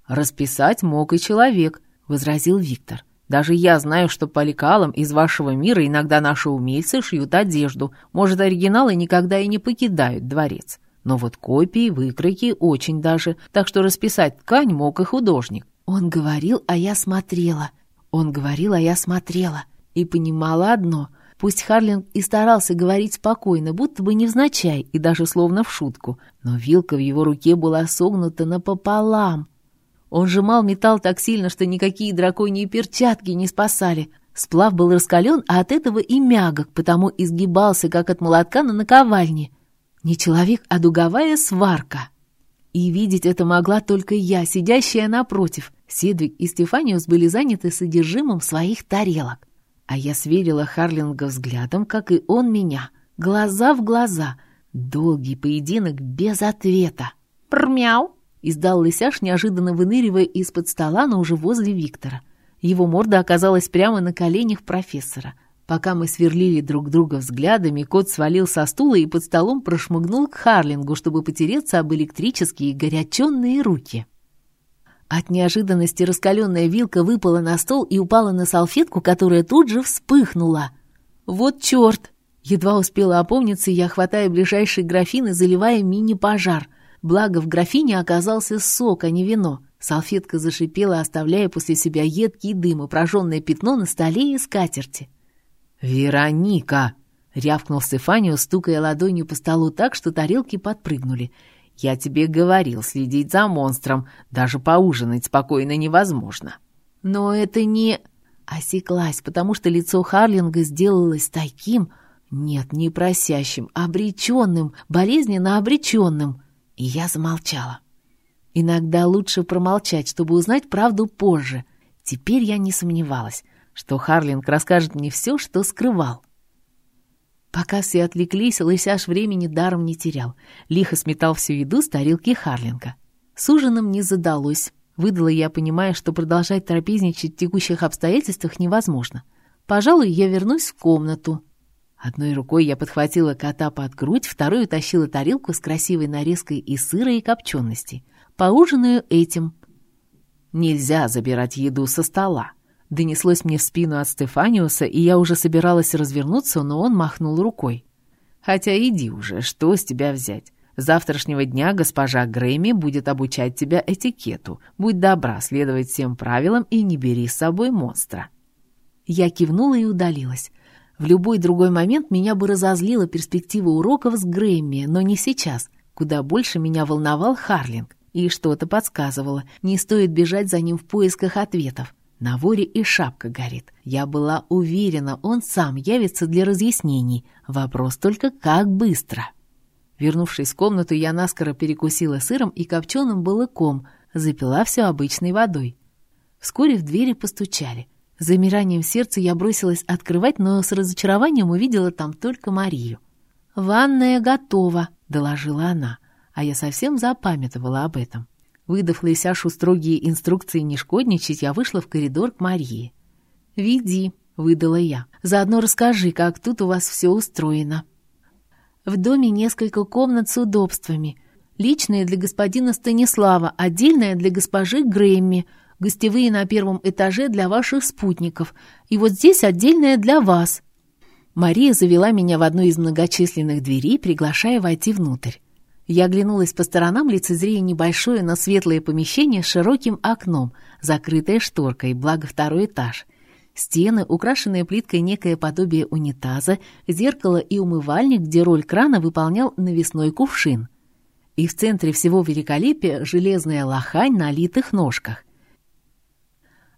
Speaker 2: «Расписать мог и человек», — возразил Виктор. «Даже я знаю, что по лекалам из вашего мира иногда наши умельцы шьют одежду. Может, оригиналы никогда и не покидают дворец. Но вот копии, выкройки очень даже, так что расписать ткань мог и художник». Он говорил, а я смотрела. Он говорил, а я смотрела. И понимала одно — Пусть Харлинг и старался говорить спокойно, будто бы невзначай и даже словно в шутку, но вилка в его руке была согнута напополам. Он сжимал металл так сильно, что никакие драконьи перчатки не спасали. Сплав был раскален, а от этого и мягок, потому изгибался, как от молотка на наковальне. Не человек, а дуговая сварка. И видеть это могла только я, сидящая напротив. Седвик и Стефаниус были заняты содержимым своих тарелок. А я сверила Харлинга взглядом, как и он меня, глаза в глаза. Долгий поединок без ответа. «Прмяу!» — издал лысяш, неожиданно выныривая из-под стола, но уже возле Виктора. Его морда оказалась прямо на коленях профессора. Пока мы сверлили друг друга взглядами, кот свалил со стула и под столом прошмыгнул к Харлингу, чтобы потереться об электрические горяченные руки. От неожиданности раскаленная вилка выпала на стол и упала на салфетку, которая тут же вспыхнула. «Вот черт!» Едва успела опомниться, я хватаю ближайший графин и заливая мини-пожар. Благо, в графине оказался сок, а не вино. Салфетка зашипела, оставляя после себя едкий дым и прожженное пятно на столе и скатерти. «Вероника!» — рявкнул Стефанио, стукая ладонью по столу так, что тарелки подпрыгнули. Я тебе говорил следить за монстром, даже поужинать спокойно невозможно. Но это не... Осеклась, потому что лицо Харлинга сделалось таким... Нет, не просящим, обреченным, болезненно обреченным. И я замолчала. Иногда лучше промолчать, чтобы узнать правду позже. Теперь я не сомневалась, что Харлинг расскажет мне все, что скрывал. Пока все отвлеклись, лысяш времени даром не терял. Лихо сметал всю еду с тарелки Харлинга. С ужином не задалось. Выдала я, понимая, что продолжать трапезничать в текущих обстоятельствах невозможно. Пожалуй, я вернусь в комнату. Одной рукой я подхватила кота под грудь, второй утащила тарелку с красивой нарезкой из сыра и копчености. Поужинаю этим. Нельзя забирать еду со стола. Донеслось мне в спину от Стефаниуса, и я уже собиралась развернуться, но он махнул рукой. «Хотя иди уже, что с тебя взять? Завтрашнего дня госпожа Грейми будет обучать тебя этикету. Будь добра следовать всем правилам и не бери с собой монстра». Я кивнула и удалилась. В любой другой момент меня бы разозлила перспектива уроков с Грейми, но не сейчас. Куда больше меня волновал Харлинг. И что-то подсказывало, не стоит бежать за ним в поисках ответов. На воре и шапка горит. Я была уверена, он сам явится для разъяснений. Вопрос только, как быстро. Вернувшись в комнату, я наскоро перекусила сыром и копченым балыком, запила все обычной водой. Вскоре в двери постучали. Замиранием сердца я бросилась открывать, но с разочарованием увидела там только Марию. «Ванная готова», — доложила она, а я совсем запамятовала об этом. Выдав Лысяшу строгие инструкции не шкодничать, я вышла в коридор к Марии. «Веди», — выдала я. «Заодно расскажи, как тут у вас все устроено». В доме несколько комнат с удобствами. Личная для господина Станислава, отдельная для госпожи Грэмми, гостевые на первом этаже для ваших спутников, и вот здесь отдельная для вас. Мария завела меня в одну из многочисленных дверей, приглашая войти внутрь. Я оглянулась по сторонам, лицезрея небольшое, но светлое помещение с широким окном, закрытое шторкой, благо второй этаж. Стены, украшенные плиткой некое подобие унитаза, зеркало и умывальник, где роль крана выполнял навесной кувшин. И в центре всего великолепия железная лохань на литых ножках.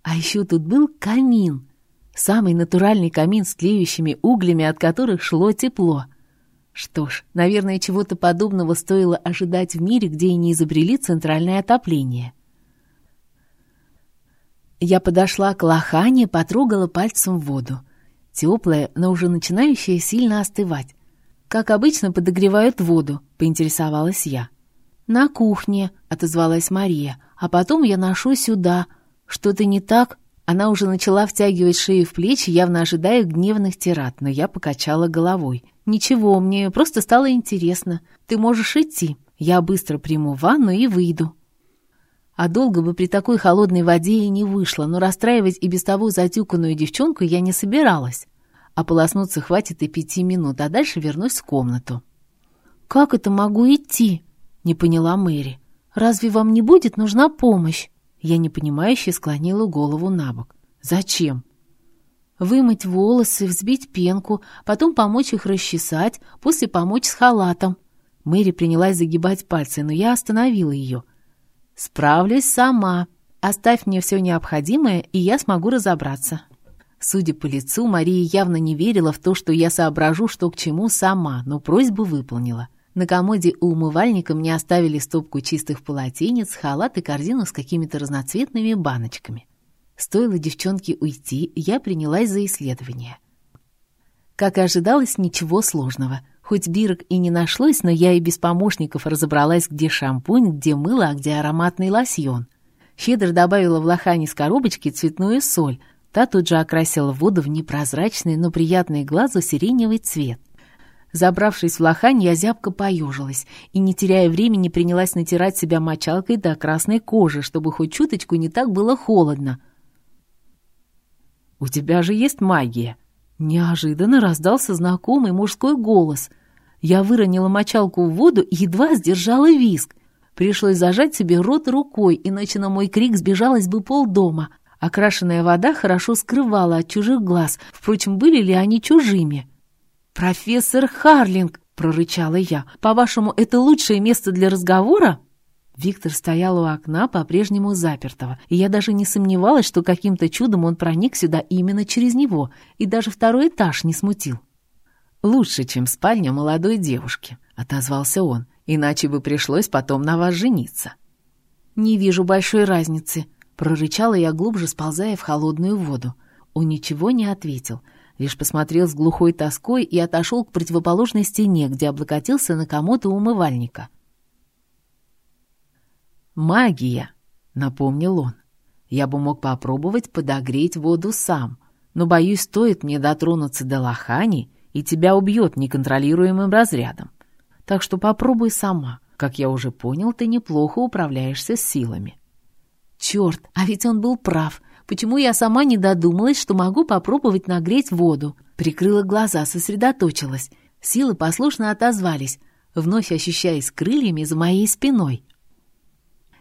Speaker 1: А еще тут был камин. Самый натуральный камин с тлеющими углями, от которых шло тепло. Что ж, наверное, чего-то подобного стоило ожидать в мире, где и не изобрели центральное отопление. Я подошла к лохане, потрогала пальцем воду. Теплая, но уже начинающая сильно остывать. Как обычно подогревают воду, поинтересовалась я. «На кухне», — отозвалась Мария, «а потом я ношу сюда. Что-то не так?» Она уже начала втягивать шею в плечи, явно ожидая гневных тират, но я покачала головой. «Ничего, мне просто стало интересно. Ты можешь идти. Я быстро приму ванну и выйду». А долго бы при такой холодной воде и не вышло, но расстраивать и без того затюканную девчонку я не собиралась. Ополоснуться хватит и пяти минут, а дальше вернусь в комнату. «Как это могу идти?» — не поняла Мэри. «Разве вам не будет нужна помощь?» Я непонимающе склонила голову на бок. «Зачем?» «Вымыть волосы, взбить пенку, потом помочь их расчесать, после помочь с халатом». Мэри принялась загибать пальцы, но я остановила ее — «Справлюсь сама. Оставь мне все необходимое, и я смогу разобраться». Судя по лицу, Мария явно не верила в то, что я соображу, что к чему сама, но просьбу выполнила. На комоде у умывальника мне оставили стопку чистых полотенец, халат и корзину с какими-то разноцветными баночками. Стоило девчонке уйти, я принялась за исследование. Как и ожидалось, ничего сложного — Хоть бирок и не нашлось, но я и без помощников разобралась, где шампунь, где мыло, а где ароматный лосьон. Щедро добавила в лохань из коробочки цветную соль. Та тут же окрасила воду в непрозрачный, но приятный глазу сиреневый цвет. Забравшись в лохань, я зябко поежилась и, не теряя времени, принялась натирать себя мочалкой до красной кожи, чтобы хоть чуточку не так было холодно. «У тебя же есть магия!» Неожиданно раздался знакомый мужской голос. Я выронила мочалку в воду и едва сдержала виск. Пришлось зажать себе рот рукой, иначе на мой крик сбежалась бы полдома. Окрашенная вода хорошо скрывала от чужих глаз, впрочем, были ли они чужими. «Профессор Харлинг!» — прорычала я. «По-вашему, это лучшее место для разговора?» Виктор стоял у окна, по-прежнему запертого, и я даже не сомневалась, что каким-то чудом он проник сюда именно через него, и даже второй этаж не смутил. «Лучше, чем спальня молодой девушки», — отозвался он, «иначе бы пришлось потом на вас жениться». «Не вижу большой разницы», — прорычала я глубже, сползая в холодную воду. Он ничего не ответил, лишь посмотрел с глухой тоской и отошел к противоположной стене, где облокотился на комод умывальника. «Магия», — напомнил он. «Я бы мог попробовать подогреть воду сам, но, боюсь, стоит мне дотронуться до лохани, и тебя убьет неконтролируемым разрядом. Так что попробуй сама. Как я уже понял, ты неплохо управляешься силами». «Черт, а ведь он был прав. Почему я сама не додумалась, что могу попробовать нагреть воду?» Прикрыла глаза, сосредоточилась. Силы послушно отозвались, вновь ощущаясь крыльями за моей спиной.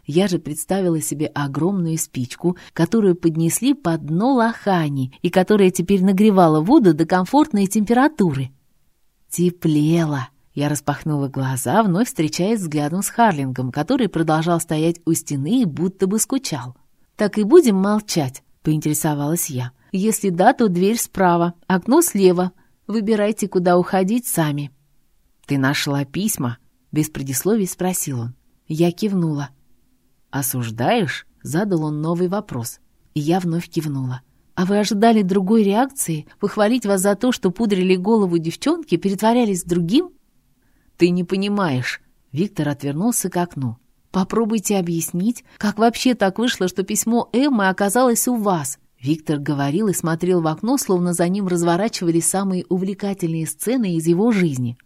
Speaker 1: Я же представила себе огромную спичку, которую поднесли под дно лохани и которая теперь нагревала воду до комфортной температуры. Теплело. Я распахнула глаза, вновь встречаясь взглядом с Харлингом, который продолжал стоять у стены и будто бы скучал. «Так и будем молчать», — поинтересовалась я. «Если да, то дверь справа, окно слева. Выбирайте, куда уходить сами». «Ты нашла письма?» — без предисловий спросил он. Я кивнула. «Осуждаешь?» — задал он новый вопрос. И я вновь кивнула. «А вы ожидали другой реакции? Похвалить вас за то, что пудрили голову девчонки, перетворялись другим?» «Ты не понимаешь». Виктор отвернулся к окну. «Попробуйте объяснить, как вообще так вышло, что письмо Эммы оказалось у вас?» Виктор говорил и смотрел в окно, словно за ним разворачивались самые увлекательные сцены из его жизни.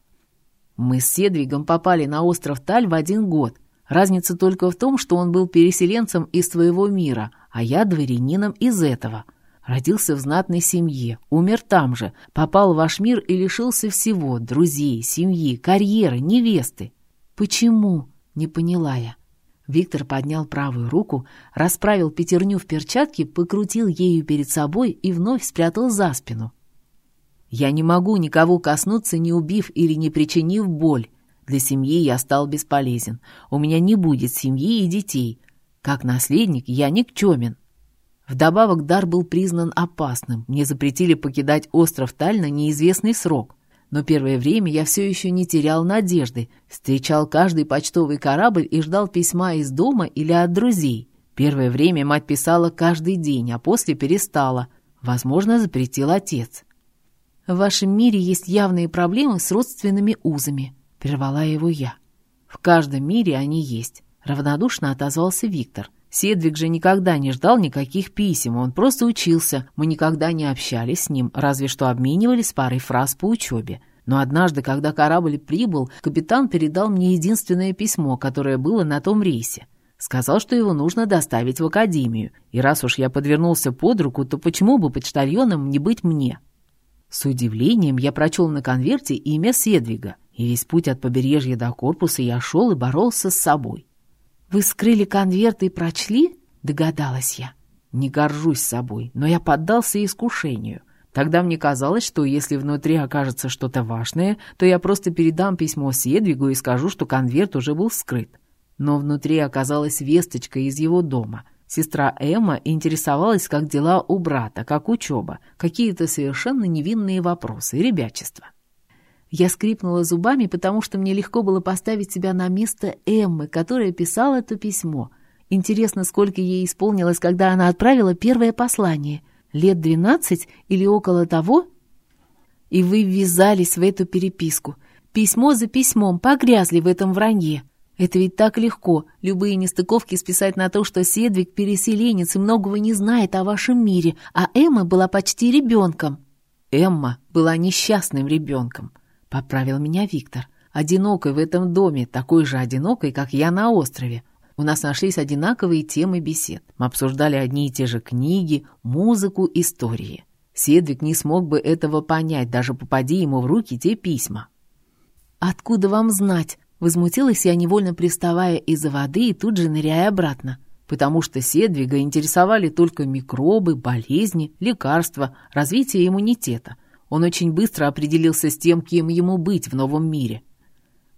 Speaker 1: «Мы с Седвигом попали на остров Таль в один год. Разница только в том, что он был переселенцем из твоего мира, а я дворянином из этого. Родился в знатной семье, умер там же, попал в ваш мир и лишился всего — друзей, семьи, карьеры, невесты. Почему? Не поняла я. Виктор поднял правую руку, расправил пятерню в перчатке, покрутил ею перед собой и вновь спрятал за спину. «Я не могу никого коснуться, не убив или не причинив боль. Для семьи я стал бесполезен. У меня не будет семьи и детей. Как наследник я никчемен.
Speaker 2: Вдобавок дар был признан опасным. Мне запретили покидать остров Таль неизвестный срок. Но первое время я все еще не терял надежды. Встречал каждый почтовый корабль и ждал письма из дома или от друзей. Первое время мать писала каждый день, а после перестала. Возможно, запретил отец.
Speaker 1: «В вашем мире есть явные проблемы с родственными узами», — прервала его я.
Speaker 2: «В каждом мире они есть», — равнодушно отозвался Виктор. Седвик же никогда не ждал никаких писем, он просто учился. Мы никогда не общались с ним, разве что обменивались парой фраз по учебе. Но однажды, когда корабль прибыл, капитан передал мне единственное письмо, которое было на том рейсе. Сказал, что его нужно доставить в академию, и раз уж я подвернулся под руку, то почему бы почтальоном не быть мне? С удивлением я прочел на конверте имя Седвига, и весь путь от побережья до корпуса я шел и боролся с собой.
Speaker 1: «Вы скрыли конверт и прочли?» — догадалась я.
Speaker 2: Не горжусь собой, но я поддался искушению. Тогда мне казалось, что если внутри окажется что-то важное, то я просто передам письмо Седвигу и скажу, что конверт уже был вскрыт. Но внутри оказалась весточка из его дома. Сестра Эмма интересовалась, как дела у брата, как учеба, какие-то совершенно невинные вопросы ребячество.
Speaker 1: Я скрипнула зубами, потому что мне легко было поставить себя на место Эммы, которая писала это письмо. Интересно, сколько ей исполнилось, когда она отправила первое послание. Лет двенадцать или около того? И вы ввязались в эту переписку. Письмо за письмом, погрязли в этом вранье. Это ведь так легко, любые нестыковки списать на то, что Седвик переселенец и многого не знает о вашем мире, а Эмма была почти ребенком.
Speaker 2: Эмма была несчастным ребенком. — поправил меня Виктор. «Одинокой в этом доме, такой же одинокой, как я на острове. У нас нашлись одинаковые темы бесед. Мы обсуждали одни и те же книги, музыку, истории. Седвик не смог бы этого понять, даже попади ему в руки те письма».
Speaker 1: «Откуда вам знать?» — возмутилась я, невольно приставая из-за воды и тут же ныряя обратно.
Speaker 2: «Потому что Седвига интересовали только микробы, болезни, лекарства, развитие иммунитета». Он очень быстро определился с тем, кем ему быть в новом мире.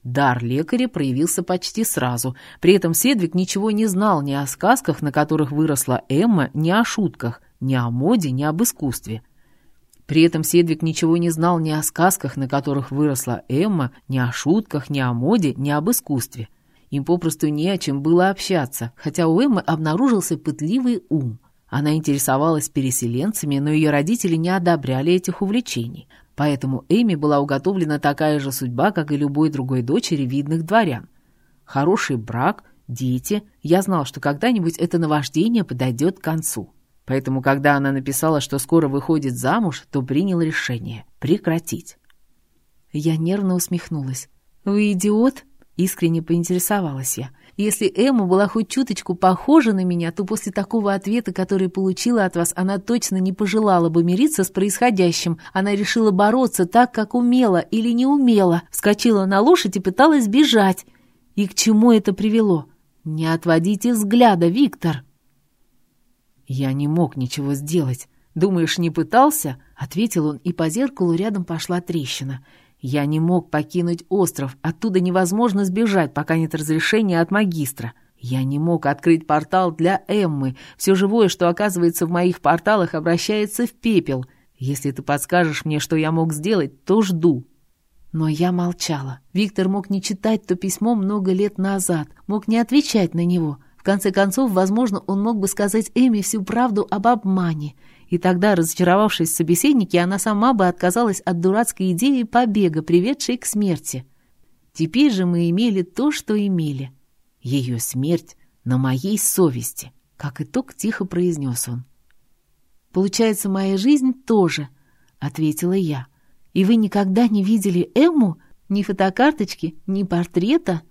Speaker 2: Дар лекаря проявился почти сразу. При этом Седвик ничего не знал ни о сказках, на которых выросла Эмма, ни о шутках, ни о моде, ни об искусстве. При этом Седвик ничего не знал ни о сказках, на которых выросла Эмма, ни о шутках, ни о моде, ни об искусстве. Им попросту не о чем было общаться, хотя у Эммы обнаружился пытливый ум – она интересовалась переселенцами, но ее родители не одобряли этих увлечений. Поэтому Эми была уготовлена такая же судьба, как и любой другой дочери видных дворян. Хороший брак, дети. Я знал, что когда-нибудь это наваждение подойдет к концу. Поэтому, когда она написала, что скоро выходит замуж, то принял решение прекратить.
Speaker 1: Я нервно усмехнулась. «Вы идиот?» — искренне поинтересовалась я. Если Эмма была хоть чуточку похожа на меня, то после такого ответа, который получила от вас, она точно не пожелала бы мириться с происходящим. Она решила бороться так, как умела или не умела, вскочила на лошадь и пыталась бежать. И к чему это привело? Не отводите взгляда, Виктор.
Speaker 2: Я не мог ничего сделать. Думаешь, не пытался? Ответил он, и по зеркалу рядом пошла трещина. Я не мог покинуть остров, оттуда невозможно сбежать, пока нет разрешения от магистра. Я не мог открыть портал для Эммы. Все живое, что оказывается в моих порталах, обращается в пепел. Если ты подскажешь мне, что я мог сделать, то жду».
Speaker 1: Но я молчала. Виктор мог не читать то письмо много лет назад, мог не отвечать на него. В конце концов, возможно, он мог бы сказать Эми всю правду об обмане и тогда, разочаровавшись в собеседнике, она сама бы отказалась от дурацкой идеи побега, приведшей к смерти. Теперь же мы имели то, что имели. Ее смерть на моей совести, как итог тихо произнес он. «Получается, моя жизнь тоже», — ответила я. «И вы никогда не видели Эмму? Ни фотокарточки, ни портрета?»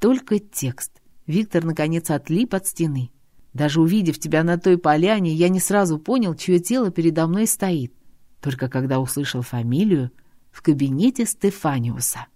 Speaker 1: Только текст. Виктор, наконец, отлип от стены. Даже увидев тебя на той поляне, я не сразу понял, чье тело передо мной стоит. Только когда услышал фамилию в кабинете Стефаниуса.